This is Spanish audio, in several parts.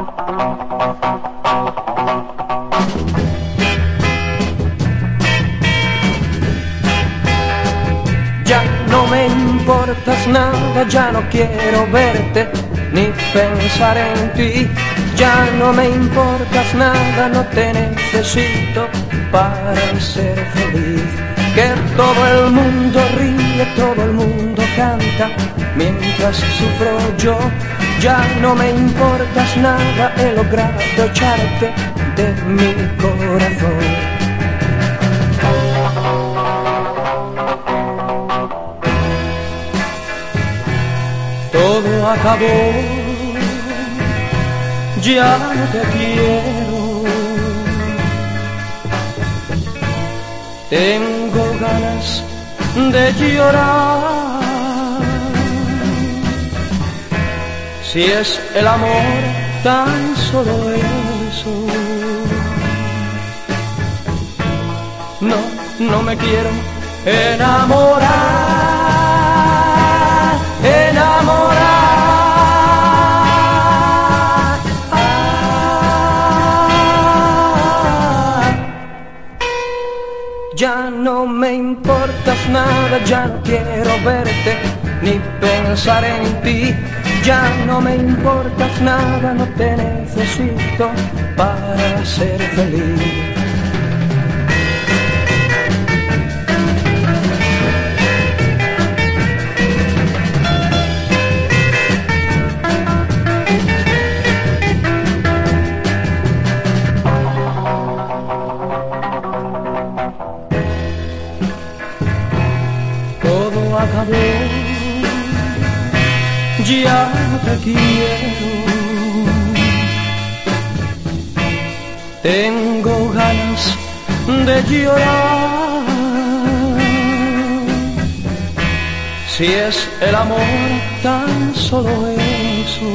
Ya no me importas nada, ya no quiero verte ni pensar en ti. Ya no me importas nada, no te necesito para ser feliz. Que todo el mundo ríe, todo el mundo mientras sufro yo. Ya no me importas nada, he logrado echarte de mi corazón. todo acabó, ya no te quiero. Tengo ganas de llorar. Si es el amor tan solo eso. No, no me quiero enamorar. Ya no me importas nada, ya no quiero verte ni pensar en ti. Ya no me importas nada, no te necesito para ser feliz. acabó, ya te quiero. Tengo ganas de llorar. Si es el amor tan solo eso.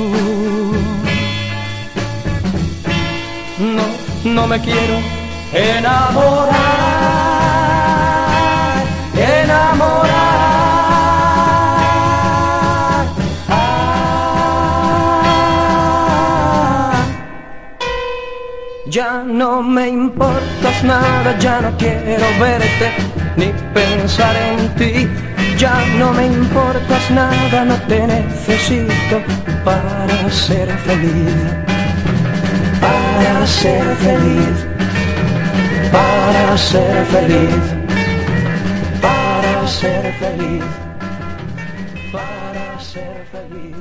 No, no me quiero enamorar, Ya no me importas nada, ya no quiero verte ni pensar en ti. Ya no me importas nada, no te necesito para ser feliz. Para ser feliz. Para ser feliz. Para ser feliz. Para ser feliz.